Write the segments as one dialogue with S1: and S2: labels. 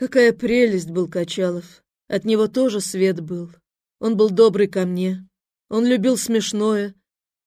S1: Какая прелесть был Качалов. От него тоже свет был. Он был добрый ко мне. Он любил смешное.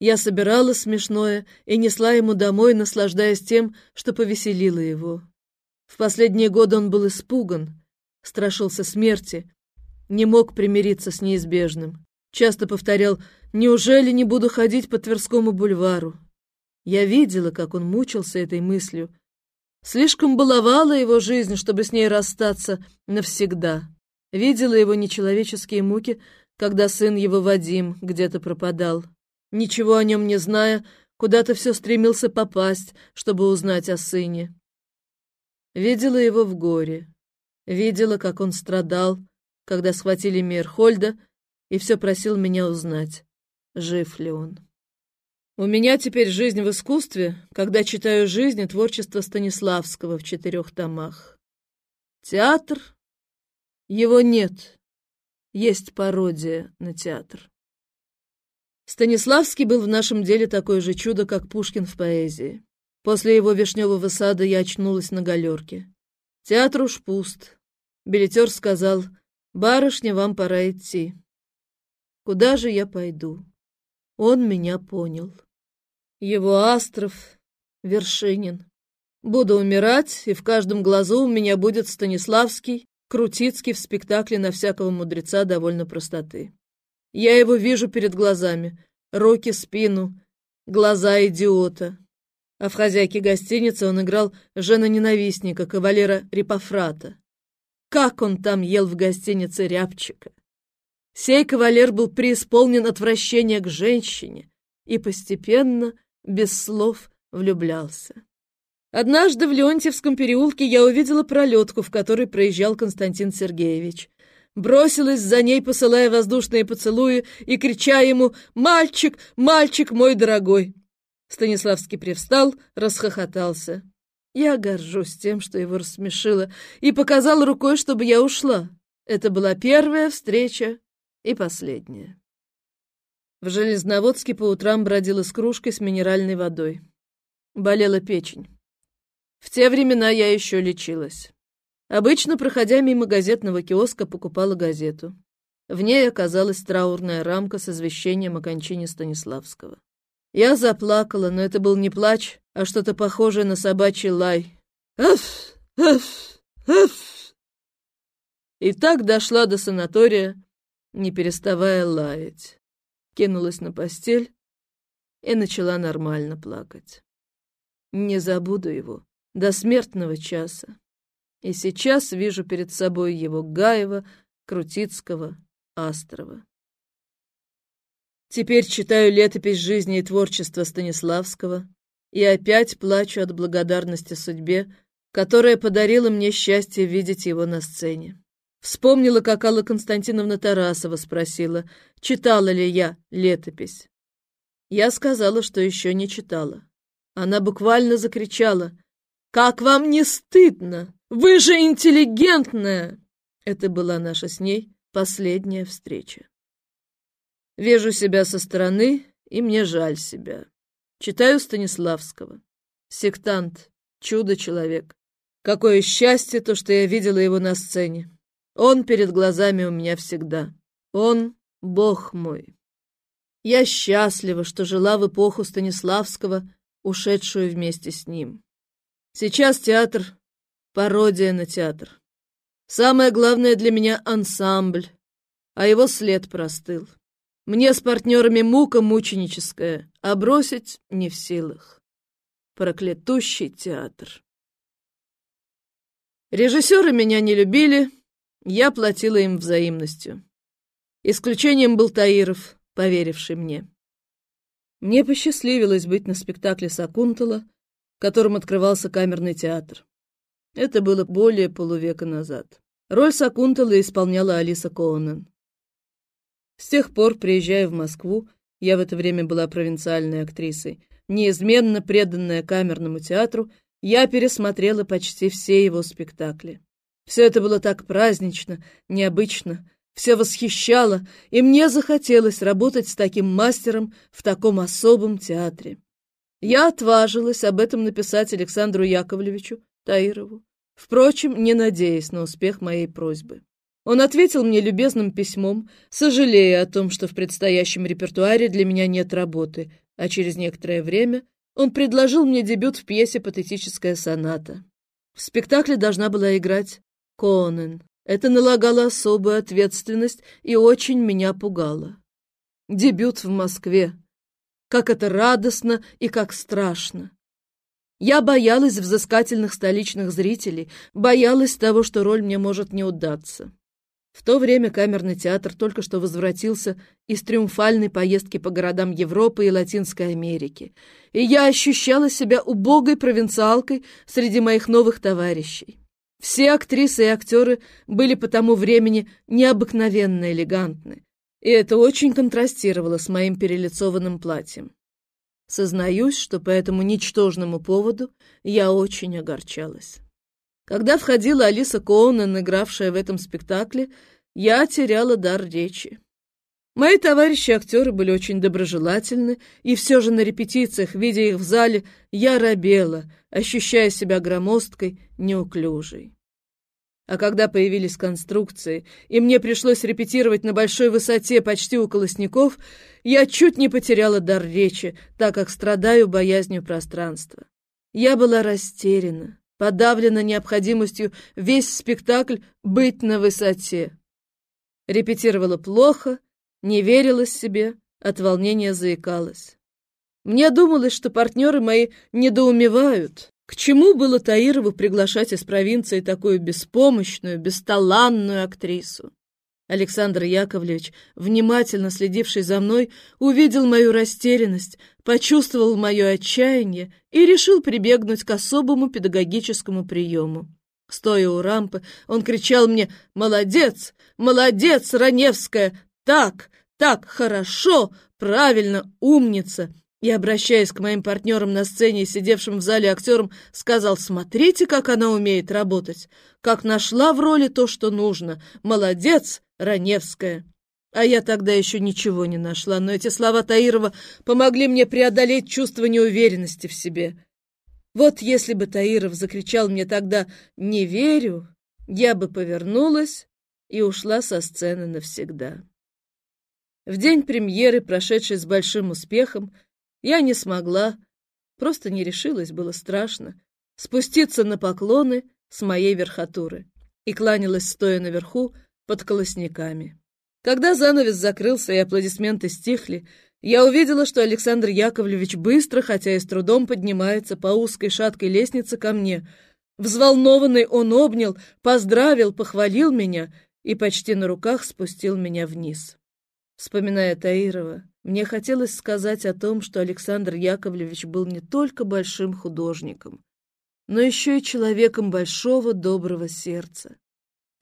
S1: Я собирала смешное и несла ему домой, наслаждаясь тем, что повеселило его. В последние годы он был испуган, страшился смерти, не мог примириться с неизбежным. Часто повторял «Неужели не буду ходить по Тверскому бульвару?» Я видела, как он мучился этой мыслью. Слишком баловала его жизнь, чтобы с ней расстаться навсегда. Видела его нечеловеческие муки, когда сын его Вадим где-то пропадал. Ничего о нем не зная, куда-то все стремился попасть, чтобы узнать о сыне. Видела его в горе. Видела, как он страдал, когда схватили Мейерхольда, и все просил меня узнать, жив ли он. У меня теперь жизнь в искусстве, когда читаю жизнь и творчество Станиславского в четырех томах. Театр? Его нет. Есть пародия на театр. Станиславский был в нашем деле такое же чудо, как Пушкин в поэзии. После его «Вишневого сада» я очнулась на галерке. Театр уж пуст. Билетер сказал, «Барышня, вам пора идти». Куда же я пойду? Он меня понял. Его Астров, Вершинин. Буду умирать, и в каждом глазу у меня будет Станиславский, Крутицкий в спектакле на всякого мудреца довольно простоты. Я его вижу перед глазами, руки, спину, глаза идиота. А в «Хозяйке гостиницы» он играл жена-ненавистника, кавалера Рипофрата. Как он там ел в гостинице рябчика! Сей кавалер был преисполнен отвращения к женщине и постепенно, без слов, влюблялся. Однажды в Леонтьевском переулке я увидела пролетку, в которой проезжал Константин Сергеевич бросилась за ней, посылая воздушные поцелуи и крича ему «Мальчик, мальчик мой дорогой!» Станиславский привстал, расхохотался. Я горжусь тем, что его рассмешило, и показал рукой, чтобы я ушла. Это была первая встреча и последняя. В Железноводске по утрам бродила с кружкой с минеральной водой. Болела печень. В те времена я еще лечилась. Обычно, проходя мимо газетного киоска, покупала газету. В ней оказалась траурная рамка с извещением о кончине Станиславского. Я заплакала, но это был не плач, а что-то похожее на собачий лай. Аф! Аф! Аф! И так дошла до санатория, не переставая лаять. Кинулась на постель и начала нормально плакать. Не забуду его до смертного часа. И сейчас вижу перед собой его Гаева, Крутицкого, Астрова. Теперь читаю летопись жизни и творчества Станиславского и опять плачу от благодарности судьбе, которая подарила мне счастье видеть его на сцене. Вспомнила, как Алла Константиновна Тарасова спросила, читала ли я летопись. Я сказала, что еще не читала. Она буквально закричала «Как вам не стыдно? Вы же интеллигентная!» Это была наша с ней последняя встреча. Вижу себя со стороны, и мне жаль себя. Читаю Станиславского. Сектант, чудо-человек. Какое счастье то, что я видела его на сцене. Он перед глазами у меня всегда. Он — Бог мой. Я счастлива, что жила в эпоху Станиславского, ушедшую вместе с ним. Сейчас театр — пародия на театр. Самое главное для меня — ансамбль, а его след простыл. Мне с партнерами мука мученическая, а бросить не в силах. Проклятущий театр. Режиссеры меня не любили, я платила им взаимностью. Исключением был Таиров, поверивший мне. Мне посчастливилось быть на спектакле Сакунтала — которым открывался камерный театр. Это было более полувека назад. Роль Сакунтала исполняла Алиса Коунен. С тех пор, приезжая в Москву, я в это время была провинциальной актрисой, неизменно преданная камерному театру, я пересмотрела почти все его спектакли. Все это было так празднично, необычно, все восхищало, и мне захотелось работать с таким мастером в таком особом театре. Я отважилась об этом написать Александру Яковлевичу Таирову. впрочем, не надеясь на успех моей просьбы. Он ответил мне любезным письмом, сожалея о том, что в предстоящем репертуаре для меня нет работы, а через некоторое время он предложил мне дебют в пьесе «Патетическая соната». В спектакле должна была играть Конен. Это налагало особую ответственность и очень меня пугало. Дебют в Москве. Как это радостно и как страшно. Я боялась взыскательных столичных зрителей, боялась того, что роль мне может не удаться. В то время камерный театр только что возвратился из триумфальной поездки по городам Европы и Латинской Америки, и я ощущала себя убогой провинциалкой среди моих новых товарищей. Все актрисы и актеры были по тому времени необыкновенно элегантны, и это очень контрастировало с моим перелицованным платьем. Сознаюсь, что по этому ничтожному поводу я очень огорчалась. Когда входила Алиса Коунен, игравшая в этом спектакле, я теряла дар речи. Мои товарищи-актеры были очень доброжелательны, и все же на репетициях, видя их в зале, я робела, ощущая себя громоздкой, неуклюжей. А когда появились конструкции, и мне пришлось репетировать на большой высоте почти у колосников, я чуть не потеряла дар речи, так как страдаю боязнью пространства. Я была растеряна, подавлена необходимостью весь спектакль быть на высоте. Репетировала плохо, не верила себе, от волнения заикалась. Мне думалось, что партнеры мои недоумевают. К чему было Таирову приглашать из провинции такую беспомощную, бесталанную актрису? Александр Яковлевич, внимательно следивший за мной, увидел мою растерянность, почувствовал мое отчаяние и решил прибегнуть к особому педагогическому приему. Стоя у рампы, он кричал мне «Молодец! Молодец, Раневская! Так, так, хорошо, правильно, умница!» И, обращаясь к моим партнерам на сцене сидевшим в зале актерам, сказал «Смотрите, как она умеет работать! Как нашла в роли то, что нужно! Молодец, Раневская!» А я тогда еще ничего не нашла, но эти слова Таирова помогли мне преодолеть чувство неуверенности в себе. Вот если бы Таиров закричал мне тогда «не верю», я бы повернулась и ушла со сцены навсегда. В день премьеры, прошедшей с большим успехом, я не смогла, просто не решилась, было страшно, спуститься на поклоны с моей верхотуры и кланялась, стоя наверху, под колосниками. Когда занавес закрылся и аплодисменты стихли, я увидела, что Александр Яковлевич быстро, хотя и с трудом, поднимается по узкой шаткой лестнице ко мне. Взволнованный он обнял, поздравил, похвалил меня и почти на руках спустил меня вниз. Вспоминая Таирова, мне хотелось сказать о том, что Александр Яковлевич был не только большим художником, но еще и человеком большого доброго сердца.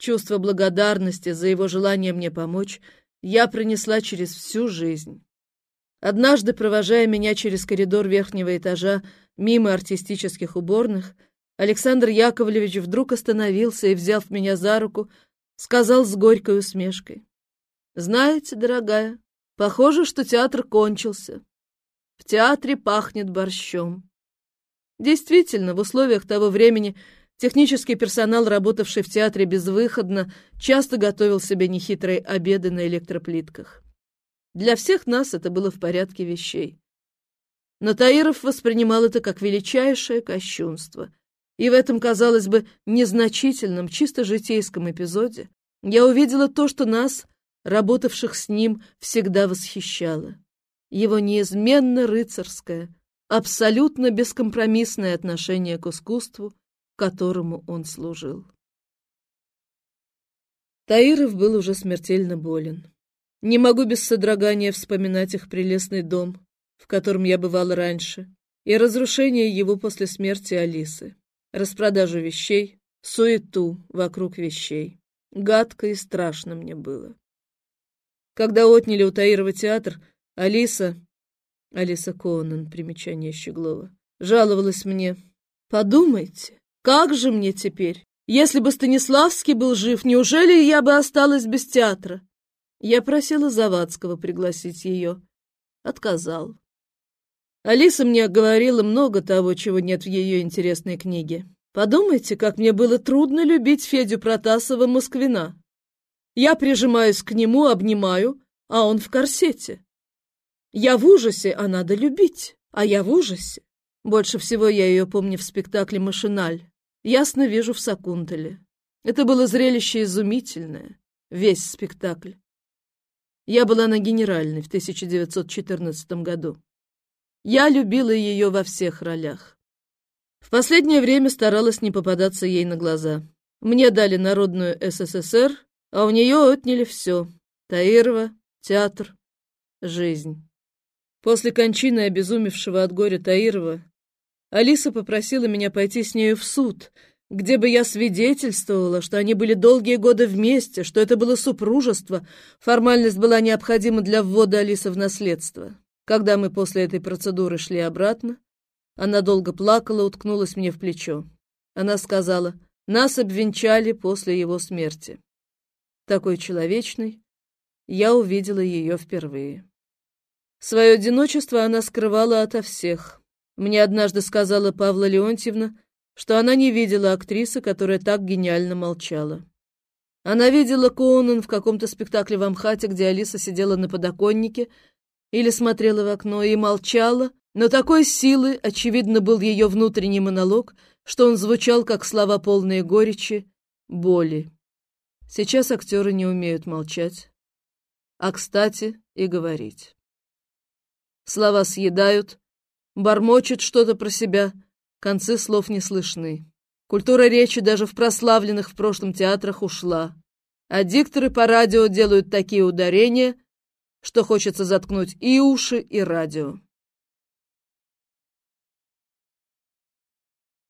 S1: Чувство благодарности за его желание мне помочь я пронесла через всю жизнь. Однажды, провожая меня через коридор верхнего этажа мимо артистических уборных, Александр Яковлевич вдруг остановился и, взяв меня за руку, сказал с горькой усмешкой. «Знаете, дорогая, похоже, что театр кончился. В театре пахнет борщом». Действительно, в условиях того времени Технический персонал, работавший в театре безвыходно, часто готовил себе нехитрые обеды на электроплитках. Для всех нас это было в порядке вещей. Но Таиров воспринимал это как величайшее кощунство. И в этом, казалось бы, незначительном, чисто житейском эпизоде я увидела то, что нас, работавших с ним, всегда восхищало. Его неизменно рыцарское, абсолютно бескомпромиссное отношение к искусству, которому он служил. Таиров был уже смертельно болен. Не могу без содрогания вспоминать их прелестный дом, в котором я бывал раньше, и разрушение его после смерти Алисы, распродажу вещей, суету вокруг вещей. Гадко и страшно мне было. Когда отняли у Таирова театр, Алиса, Алиса Конан, примечание Щеглова, жаловалась мне. «Подумайте, как же мне теперь? Если бы Станиславский был жив, неужели я бы осталась без театра? Я просила Завадского пригласить ее. Отказал. Алиса мне говорила много того, чего нет в ее интересной книге. Подумайте, как мне было трудно любить Федю Протасова Москвина. Я прижимаюсь к нему, обнимаю, а он в корсете. Я в ужасе, а надо любить, а я в ужасе. Больше всего я ее помню в спектакле «Машиналь». Ясно вижу в Сакунтеле. Это было зрелище изумительное, весь спектакль. Я была на генеральной в 1914 году. Я любила ее во всех ролях. В последнее время старалась не попадаться ей на глаза. Мне дали народную СССР, а у нее отняли все. Таирова, театр, жизнь. После кончины обезумевшего от горя Таирова Алиса попросила меня пойти с нею в суд, где бы я свидетельствовала, что они были долгие годы вместе, что это было супружество. Формальность была необходима для ввода Алисы в наследство. Когда мы после этой процедуры шли обратно, она долго плакала, уткнулась мне в плечо. Она сказала, нас обвенчали после его смерти. Такой человечной я увидела ее впервые. Свое одиночество она скрывала ото всех. Мне однажды сказала Павла Леонтьевна, что она не видела актрисы, которая так гениально молчала. Она видела Коунен в каком-то спектакле в Амхате, где Алиса сидела на подоконнике, или смотрела в окно и молчала, но такой силы, очевидно, был ее внутренний монолог, что он звучал как слова полные горечи, боли. Сейчас актеры не умеют молчать, а, кстати, и говорить. Слова съедают, бормочет что-то про себя, концы слов не слышны. Культура речи даже в прославленных в прошлом театрах ушла, а дикторы по радио делают такие ударения — что хочется заткнуть и уши, и радио.